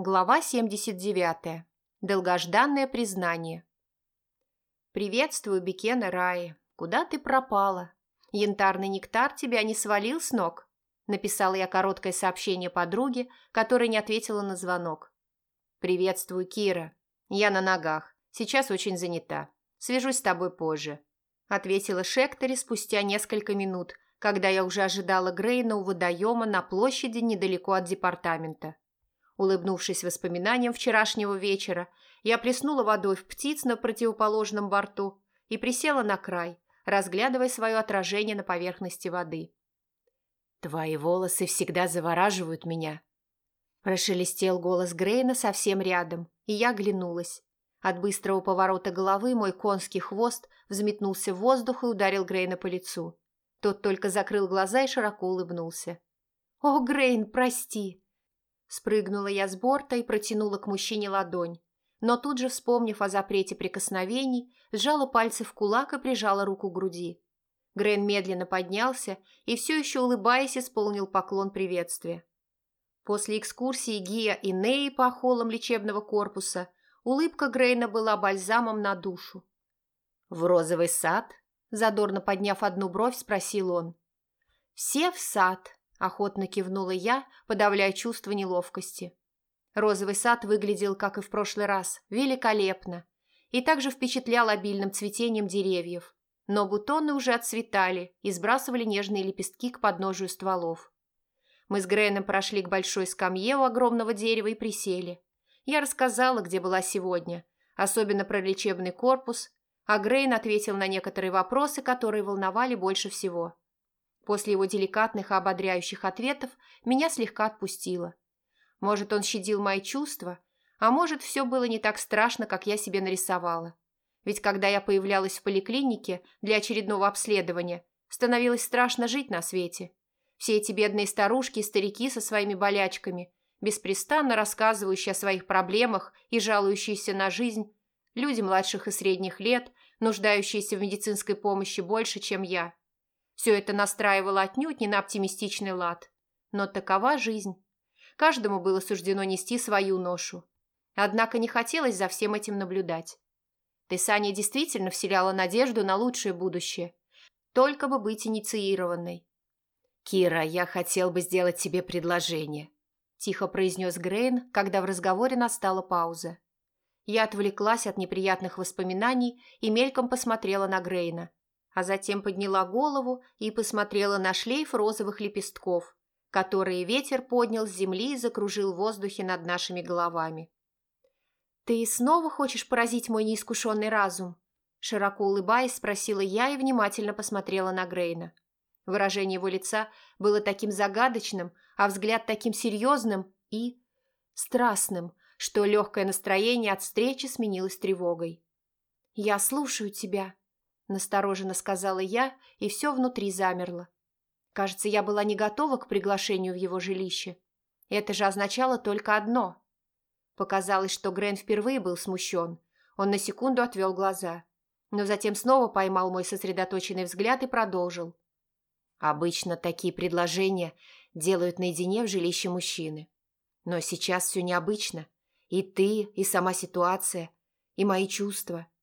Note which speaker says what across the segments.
Speaker 1: Глава 79. Долгожданное признание. «Приветствую, Бекена Раи. Куда ты пропала? Янтарный нектар тебя не свалил с ног?» Написала я короткое сообщение подруге, которая не ответила на звонок. «Приветствую, Кира. Я на ногах. Сейчас очень занята. Свяжусь с тобой позже», ответила Шектори спустя несколько минут, когда я уже ожидала Грейна у водоема на площади недалеко от департамента. Улыбнувшись воспоминаниям вчерашнего вечера, я плеснула водой в птиц на противоположном борту и присела на край, разглядывая свое отражение на поверхности воды. «Твои волосы всегда завораживают меня», – прошелестел голос Грейна совсем рядом, и я оглянулась. От быстрого поворота головы мой конский хвост взметнулся в воздух и ударил Грейна по лицу. Тот только закрыл глаза и широко улыбнулся. «О, Грейн, прости!» Спрыгнула я с борта и протянула к мужчине ладонь, но тут же, вспомнив о запрете прикосновений, сжала пальцы в кулак и прижала руку к груди. Грейн медленно поднялся и, все еще улыбаясь, исполнил поклон приветствия. После экскурсии Гия и Неи по холлам лечебного корпуса улыбка Грейна была бальзамом на душу. «В розовый сад?» – задорно подняв одну бровь, спросил он. «Все в сад», Охотно кивнула я, подавляя чувство неловкости. Розовый сад выглядел, как и в прошлый раз, великолепно и также впечатлял обильным цветением деревьев. Но бутоны уже отцветали и сбрасывали нежные лепестки к подножию стволов. Мы с Грейном прошли к большой скамье у огромного дерева и присели. Я рассказала, где была сегодня, особенно про лечебный корпус, а Грейн ответил на некоторые вопросы, которые волновали больше всего. После его деликатных и ободряющих ответов меня слегка отпустило. Может, он щадил мои чувства, а может, все было не так страшно, как я себе нарисовала. Ведь когда я появлялась в поликлинике для очередного обследования, становилось страшно жить на свете. Все эти бедные старушки и старики со своими болячками, беспрестанно рассказывающие о своих проблемах и жалующиеся на жизнь, люди младших и средних лет, нуждающиеся в медицинской помощи больше, чем я. Все это настраивало отнюдь не на оптимистичный лад. Но такова жизнь. Каждому было суждено нести свою ношу. Однако не хотелось за всем этим наблюдать. Тесания действительно вселяла надежду на лучшее будущее. Только бы быть инициированной. «Кира, я хотел бы сделать тебе предложение», – тихо произнес Грейн, когда в разговоре настала пауза. Я отвлеклась от неприятных воспоминаний и мельком посмотрела на Грейна а затем подняла голову и посмотрела на шлейф розовых лепестков, которые ветер поднял с земли и закружил в воздухе над нашими головами. «Ты снова хочешь поразить мой неискушенный разум?» Широко улыбаясь, спросила я и внимательно посмотрела на Грейна. Выражение его лица было таким загадочным, а взгляд таким серьезным и страстным, что легкое настроение от встречи сменилось тревогой. «Я слушаю тебя», Настороженно сказала я, и все внутри замерло. Кажется, я была не готова к приглашению в его жилище. Это же означало только одно. Показалось, что Грен впервые был смущен. Он на секунду отвел глаза. Но затем снова поймал мой сосредоточенный взгляд и продолжил. Обычно такие предложения делают наедине в жилище мужчины. Но сейчас все необычно. И ты, и сама ситуация, и мои чувства –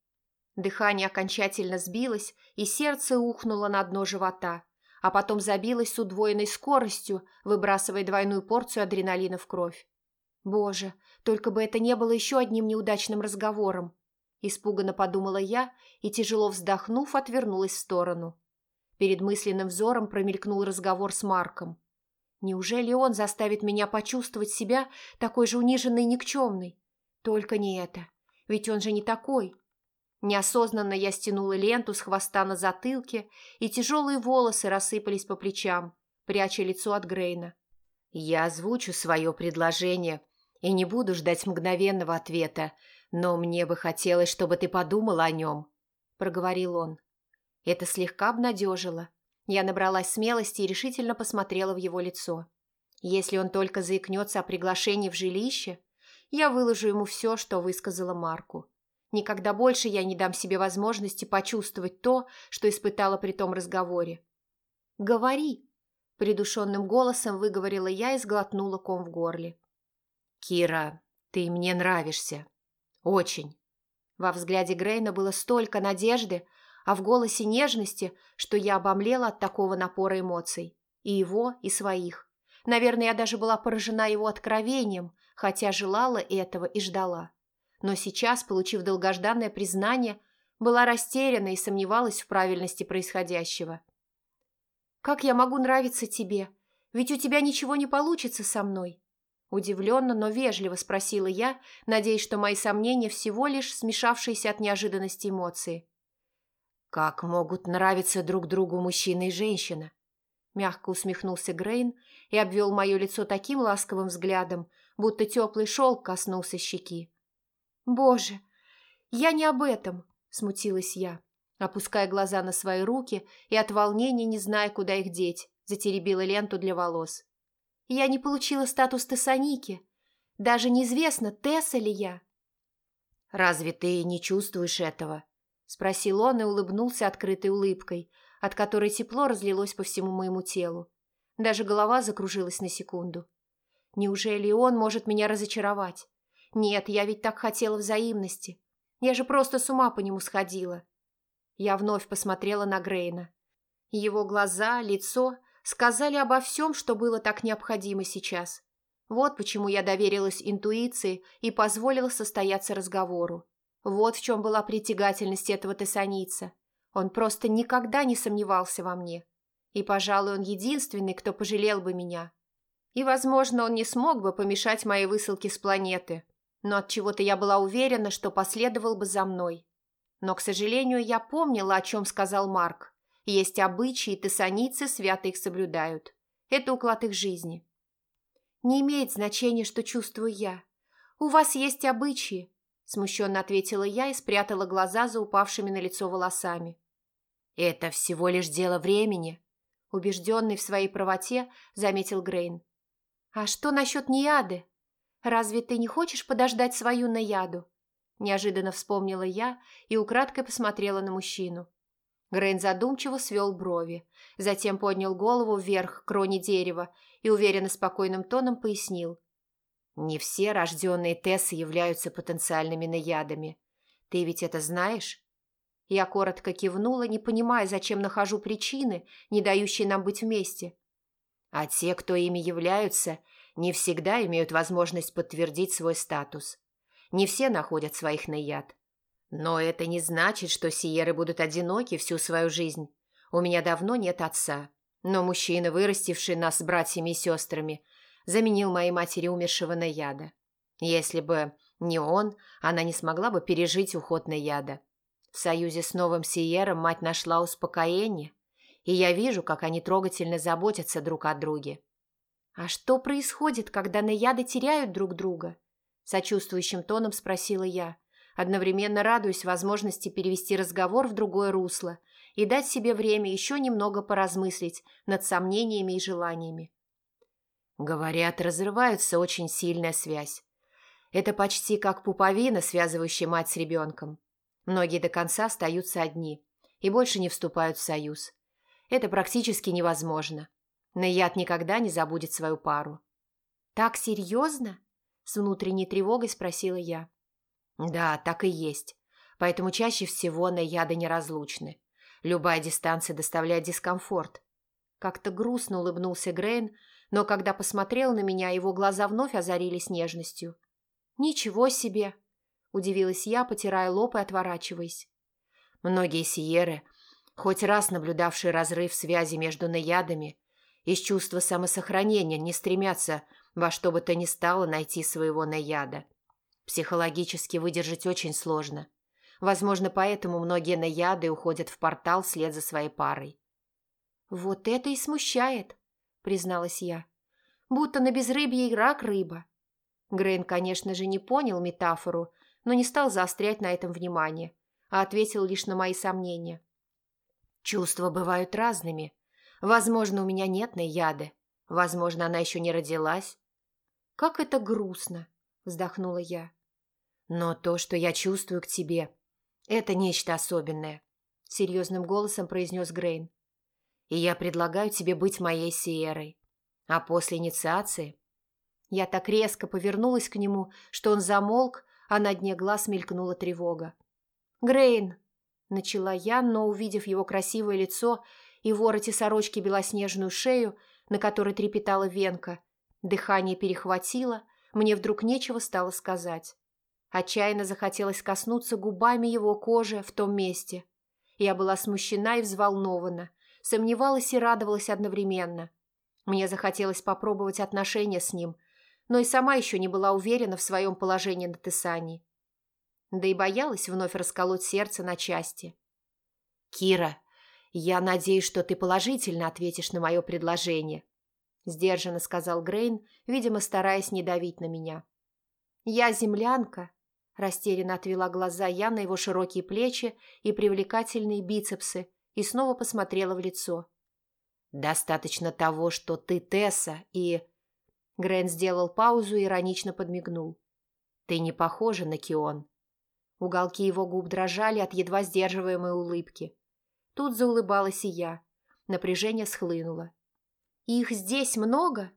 Speaker 1: Дыхание окончательно сбилось, и сердце ухнуло на дно живота, а потом забилось с удвоенной скоростью, выбрасывая двойную порцию адреналина в кровь. «Боже, только бы это не было еще одним неудачным разговором!» Испуганно подумала я и, тяжело вздохнув, отвернулась в сторону. Перед мысленным взором промелькнул разговор с Марком. Неужели он заставит меня почувствовать себя такой же униженной и никчемной? Только не это. Ведь он же не такой. Неосознанно я стянула ленту с хвоста на затылке, и тяжелые волосы рассыпались по плечам, пряча лицо от Грейна. «Я озвучу свое предложение и не буду ждать мгновенного ответа, но мне бы хотелось, чтобы ты подумала о нем», – проговорил он. Это слегка обнадежило. Я набралась смелости и решительно посмотрела в его лицо. Если он только заикнется о приглашении в жилище, я выложу ему все, что высказала Марку. Никогда больше я не дам себе возможности почувствовать то, что испытала при том разговоре. «Говори!» – придушенным голосом выговорила я и сглотнула ком в горле.
Speaker 2: «Кира,
Speaker 1: «Ты мне нравишься. Очень». Во взгляде Грейна было столько надежды, а в голосе нежности, что я обомлела от такого напора эмоций. И его, и своих. Наверное, я даже была поражена его откровением, хотя желала этого и ждала. Но сейчас, получив долгожданное признание, была растеряна и сомневалась в правильности происходящего. «Как я могу нравиться тебе? Ведь у тебя ничего не получится со мной». Удивленно, но вежливо спросила я, надеясь, что мои сомнения всего лишь смешавшиеся от неожиданности эмоции. «Как могут нравиться друг другу мужчина и женщина?» Мягко усмехнулся Грейн и обвел мое лицо таким ласковым взглядом, будто теплый шелк коснулся щеки. «Боже, я не об этом!» – смутилась я, опуская глаза на свои руки и от волнения, не зная, куда их деть, затеребила ленту для волос. «Я не получила статус Тессаники. Даже неизвестно, Тесса ли я». «Разве ты не чувствуешь этого?» – спросил он и улыбнулся открытой улыбкой, от которой тепло разлилось по всему моему телу. Даже голова закружилась на секунду. Неужели он может меня разочаровать? Нет, я ведь так хотела взаимности. Я же просто с ума по нему сходила. Я вновь посмотрела на Грейна. Его глаза, лицо сказали обо всем, что было так необходимо сейчас. Вот почему я доверилась интуиции и позволила состояться разговору. Вот в чем была притягательность этого тессаница. Он просто никогда не сомневался во мне. И, пожалуй, он единственный, кто пожалел бы меня. И, возможно, он не смог бы помешать моей высылке с планеты. Но от чего то я была уверена, что последовал бы за мной. Но, к сожалению, я помнила, о чем сказал Марк. Есть обычаи, тессаницы свято их соблюдают. Это уклад их жизни. Не имеет значения, что чувствую я. У вас есть обычаи, Смущенно ответила я и спрятала глаза за упавшими на лицо волосами. «Это всего лишь дело времени», – убежденный в своей правоте, заметил Грейн. «А что насчет Нияды? Разве ты не хочешь подождать свою Наяду?» Неожиданно вспомнила я и украдкой посмотрела на мужчину. Грейн задумчиво свел брови, затем поднял голову вверх к кроне дерева и уверенно спокойным тоном пояснил. Не все рожденные Тессы являются потенциальными наядами. Ты ведь это знаешь? Я коротко кивнула, не понимая, зачем нахожу причины, не дающие нам быть вместе. А те, кто ими являются, не всегда имеют возможность подтвердить свой статус. Не все находят своих наяд. Но это не значит, что сиеры будут одиноки всю свою жизнь. У меня давно нет отца. Но мужчина, вырастивший нас с братьями и сестрами, заменил моей матери умершего Наяда. Если бы не он, она не смогла бы пережить уход Наяда. В союзе с новым Сиером мать нашла успокоение, и я вижу, как они трогательно заботятся друг о друге. «А что происходит, когда Наяды теряют друг друга?» Сочувствующим тоном спросила я, одновременно радуясь возможности перевести разговор в другое русло и дать себе время еще немного поразмыслить над сомнениями и желаниями. Говорят, разрывается очень сильная связь. Это почти как пуповина, связывающая мать с ребенком. Многие до конца остаются одни и больше не вступают в союз. Это практически невозможно. Наяд никогда не забудет свою пару. «Так серьезно?» – с внутренней тревогой спросила я. «Да, так и есть. Поэтому чаще всего наяды неразлучны. Любая дистанция доставляет дискомфорт». Как-то грустно улыбнулся Грейн, но когда посмотрел на меня, его глаза вновь озарились нежностью. «Ничего себе!» – удивилась я, потирая лоб и отворачиваясь. Многие сиеры, хоть раз наблюдавшие разрыв связи между наядами, из чувства самосохранения не стремятся во что бы то ни стало найти своего наяда. Психологически выдержать очень сложно. Возможно, поэтому многие наяды уходят в портал вслед за своей парой. «Вот это и смущает», призналась я. «Будто на безрыбье и рак рыба». Грейн, конечно же, не понял метафору, но не стал заострять на этом внимание, а ответил лишь на мои сомнения. «Чувства бывают разными. Возможно, у меня нет наяды. Возможно, она еще не родилась». «Как это грустно!» – вздохнула я. «Но то, что я чувствую к тебе, это нечто особенное», – серьезным голосом произнес Грейн и я предлагаю тебе быть моей Сиерой. А после инициации... Я так резко повернулась к нему, что он замолк, а на дне глаз мелькнула тревога. «Грейн!» – начала я, но, увидев его красивое лицо и вороте сорочки белоснежную шею, на которой трепетала венка, дыхание перехватило, мне вдруг нечего стало сказать. Отчаянно захотелось коснуться губами его кожи в том месте. Я была смущена и взволнована, сомневалась и радовалась одновременно. Мне захотелось попробовать отношения с ним, но и сама еще не была уверена в своем положении на Тесании. Да и боялась вновь расколоть сердце на части. «Кира, я надеюсь, что ты положительно ответишь на мое предложение», сдержанно сказал Грейн, видимо, стараясь не давить на меня. «Я землянка», Растерянно отвела глаза я на его широкие плечи и привлекательные бицепсы и снова посмотрела в лицо. «Достаточно того, что ты Тесса и...» Грэн сделал паузу и иронично подмигнул. «Ты не похожа на Кион». Уголки его губ дрожали от едва сдерживаемой улыбки. Тут заулыбалась и я. Напряжение схлынуло. «Их здесь много?»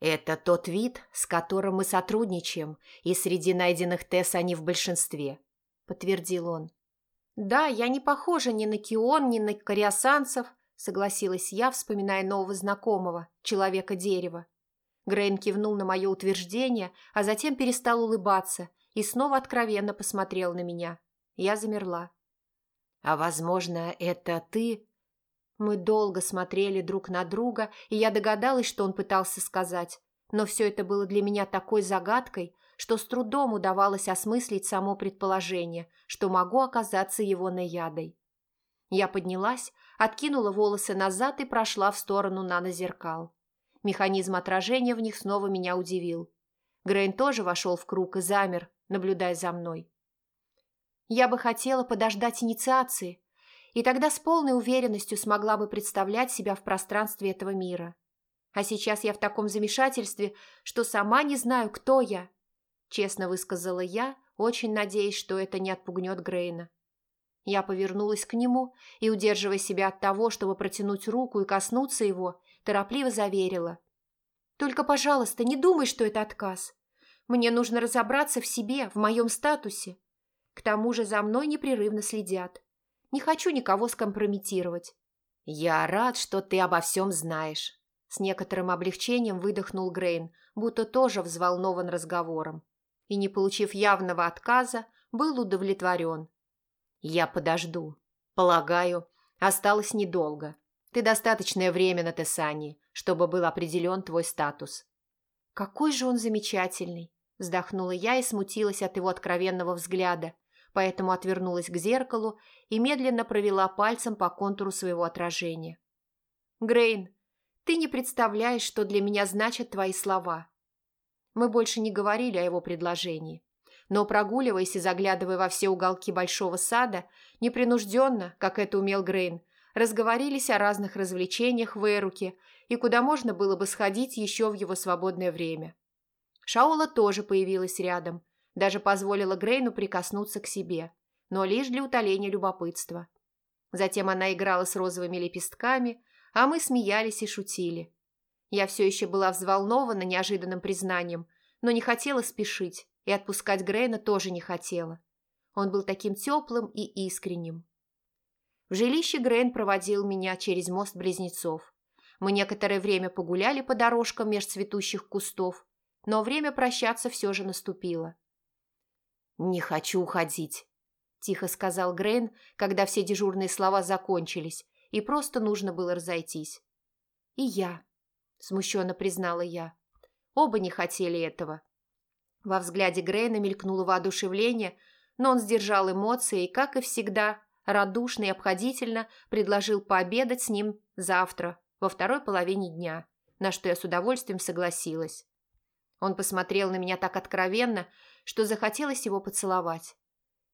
Speaker 1: Это тот вид, с которым мы сотрудничаем, и среди найденных Тесс они в большинстве, подтвердил он. Да, я не похожа ни на Кион, ни на кориасанцев, согласилась я, вспоминая нового знакомого, человека-дерева. Грейн кивнул на мое утверждение, а затем перестал улыбаться и снова откровенно посмотрел на меня. Я замерла. «А, возможно, это ты мы долго смотрели друг на друга, и я догадалась, что он пытался сказать. Но все это было для меня такой загадкой, что с трудом удавалось осмыслить само предположение, что могу оказаться его наядой. Я поднялась, откинула волосы назад и прошла в сторону нанозеркал. Механизм отражения в них снова меня удивил. Грейн тоже вошел в круг и замер, наблюдая за мной. Я бы хотела подождать инициации, и тогда с полной уверенностью смогла бы представлять себя в пространстве этого мира. А сейчас я в таком замешательстве, что сама не знаю, кто я. Честно высказала я, очень надеясь, что это не отпугнет Грейна. Я повернулась к нему и, удерживая себя от того, чтобы протянуть руку и коснуться его, торопливо заверила. «Только, пожалуйста, не думай, что это отказ. Мне нужно разобраться в себе, в моем статусе. К тому же за мной непрерывно следят. Не хочу никого скомпрометировать. Я рад, что ты обо всем знаешь. С некоторым облегчением выдохнул Грейн, будто тоже взволнован разговором. И, не получив явного отказа, был удовлетворен. Я подожду. Полагаю, осталось недолго. Ты достаточное время на Тесании, чтобы был определен твой статус. Какой же он замечательный! Вздохнула я и смутилась от его откровенного взгляда, поэтому отвернулась к зеркалу и медленно провела пальцем по контуру своего отражения. «Грейн, ты не представляешь, что для меня значат твои слова». Мы больше не говорили о его предложении, но, прогуливаясь и заглядывая во все уголки большого сада, непринужденно, как это умел Грейн, разговорились о разных развлечениях в Эруке и куда можно было бы сходить еще в его свободное время. Шаула тоже появилась рядом – даже позволила Грейну прикоснуться к себе, но лишь для утоления любопытства. Затем она играла с розовыми лепестками, а мы смеялись и шутили. Я все еще была взволнована неожиданным признанием, но не хотела спешить, и отпускать Грейна тоже не хотела. Он был таким теплым и искренним. В жилище Грейн проводил меня через мост близнецов. Мы некоторое время погуляли по дорожкам меж цветущих кустов, но время прощаться все же наступило. «Не хочу уходить», – тихо сказал Грейн, когда все дежурные слова закончились, и просто нужно было разойтись. «И я», – смущенно признала я. Оба не хотели этого. Во взгляде Грейна мелькнуло воодушевление, но он сдержал эмоции и, как и всегда, радушно и обходительно предложил пообедать с ним завтра, во второй половине дня, на что я с удовольствием согласилась. Он посмотрел на меня так откровенно, что захотелось его поцеловать.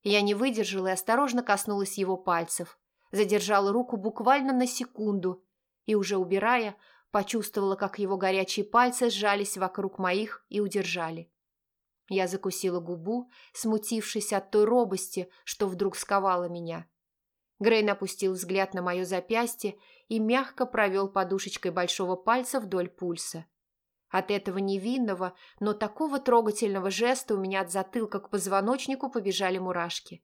Speaker 1: Я не выдержала и осторожно коснулась его пальцев, задержала руку буквально на секунду и, уже убирая, почувствовала, как его горячие пальцы сжались вокруг моих и удержали. Я закусила губу, смутившись от той робости, что вдруг сковала меня. Грейн опустил взгляд на мое запястье и мягко провел подушечкой большого пальца вдоль пульса. От этого невинного, но такого трогательного жеста у меня от затылка к позвоночнику побежали мурашки.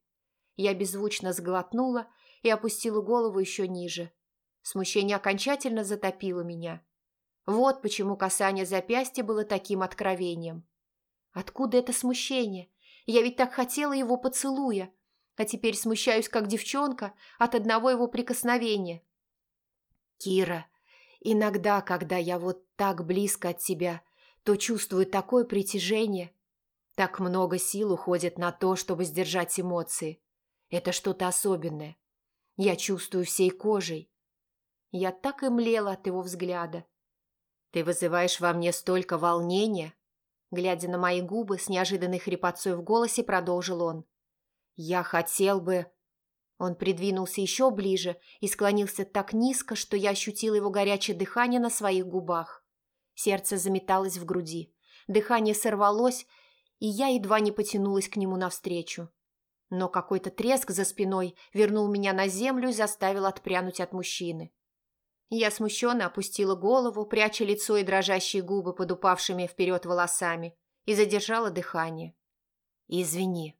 Speaker 1: Я беззвучно сглотнула и опустила голову еще ниже. Смущение окончательно затопило меня. Вот почему касание запястья было таким откровением. Откуда это смущение? Я ведь так хотела его поцелуя, а теперь смущаюсь, как девчонка, от одного его прикосновения. Кира, иногда, когда я вот так близко от тебя, то чувствую такое притяжение. Так много сил уходит на то, чтобы сдержать эмоции. Это что-то особенное. Я чувствую всей кожей. Я так и млела от его взгляда. Ты вызываешь во мне столько волнения. Глядя на мои губы, с неожиданной хрипотцой в голосе продолжил он. Я хотел бы... Он придвинулся еще ближе и склонился так низко, что я ощутила его горячее дыхание на своих губах. Сердце заметалось в груди. Дыхание сорвалось, и я едва не потянулась к нему навстречу. Но какой-то треск за спиной вернул меня на землю и заставил отпрянуть от мужчины. Я смущенно опустила голову, пряча лицо и дрожащие губы под упавшими вперед волосами, и задержала дыхание. «Извини»,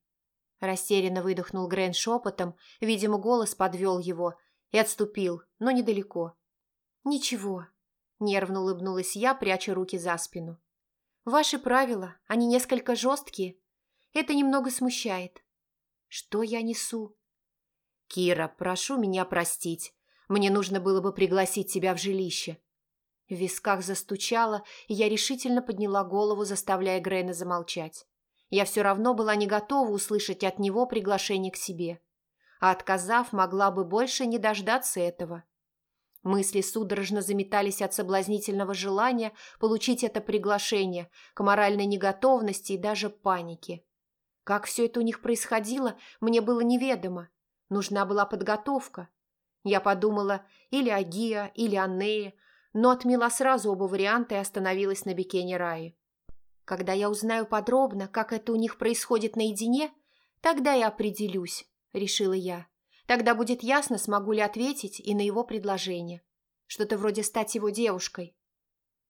Speaker 1: Растерянно выдохнул Грен шепотом, видимо, голос подвел его, и отступил, но недалеко. «Ничего», – нервно улыбнулась я, пряча руки за спину. «Ваши правила, они несколько жесткие. Это немного смущает». «Что я несу?» «Кира, прошу меня простить. Мне нужно было бы пригласить тебя в жилище». В висках застучало, и я решительно подняла голову, заставляя Грейна замолчать я все равно была не готова услышать от него приглашение к себе. А отказав, могла бы больше не дождаться этого. Мысли судорожно заметались от соблазнительного желания получить это приглашение, к моральной неготовности и даже панике. Как все это у них происходило, мне было неведомо. Нужна была подготовка. Я подумала или о Гиа, или о Нее, но отмела сразу оба варианта и остановилась на Бекене Раи. Когда я узнаю подробно, как это у них происходит наедине, тогда я определюсь, решила я. Тогда будет ясно, смогу ли ответить и на его предложение. Что-то вроде стать его девушкой.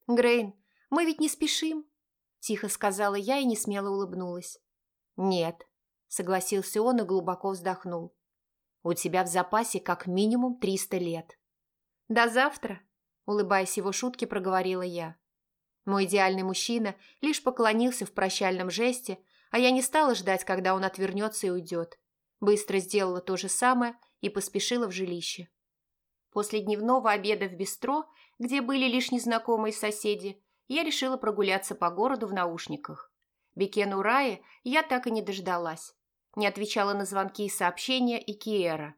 Speaker 1: «Грейн, мы ведь не спешим», – тихо сказала я и не смело улыбнулась. «Нет», – согласился он и глубоко вздохнул. «У тебя в запасе как минимум триста лет». «До завтра», – улыбаясь его шутке, проговорила я. Мой идеальный мужчина лишь поклонился в прощальном жесте, а я не стала ждать, когда он отвернется и уйдет. Быстро сделала то же самое и поспешила в жилище. После дневного обеда в бистро, где были лишь незнакомые соседи, я решила прогуляться по городу в наушниках. Бекену Раи я так и не дождалась. Не отвечала на звонки и сообщения и Киера.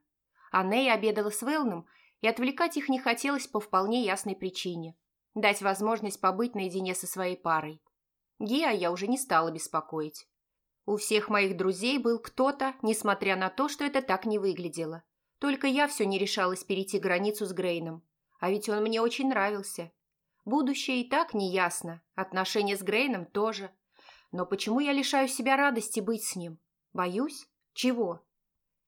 Speaker 1: Анней обедала с Велном, и отвлекать их не хотелось по вполне ясной причине дать возможность побыть наедине со своей парой. Гиа я уже не стала беспокоить. У всех моих друзей был кто-то, несмотря на то, что это так не выглядело. Только я все не решалась перейти границу с Грейном. А ведь он мне очень нравился. Будущее и так неясно, отношения с Грейном тоже. Но почему я лишаю себя радости быть с ним? Боюсь? Чего?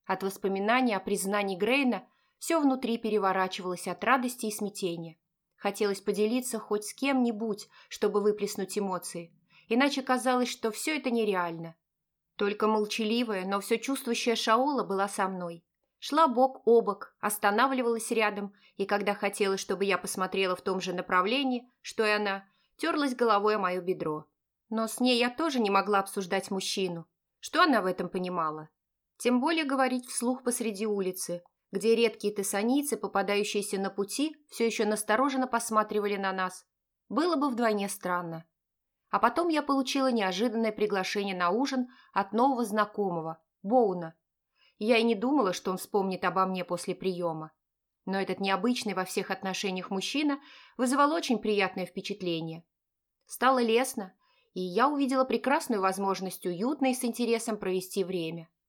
Speaker 1: От воспоминаний о признании Грейна все внутри переворачивалось от радости и смятения. Хотелось поделиться хоть с кем-нибудь, чтобы выплеснуть эмоции. Иначе казалось, что все это нереально. Только молчаливая, но все чувствующая Шаола была со мной. Шла бок о бок, останавливалась рядом, и когда хотела, чтобы я посмотрела в том же направлении, что и она, терлась головой о мое бедро. Но с ней я тоже не могла обсуждать мужчину. Что она в этом понимала? Тем более говорить вслух посреди улицы, где редкие тессаницы, попадающиеся на пути, все еще настороженно посматривали на нас, было бы вдвойне странно. А потом я получила неожиданное приглашение на ужин от нового знакомого, Боуна. Я и не думала, что он вспомнит обо мне после приема. Но этот необычный во всех отношениях мужчина вызывал очень приятное впечатление. Стало лестно, и я увидела прекрасную возможность уютно и с интересом провести время –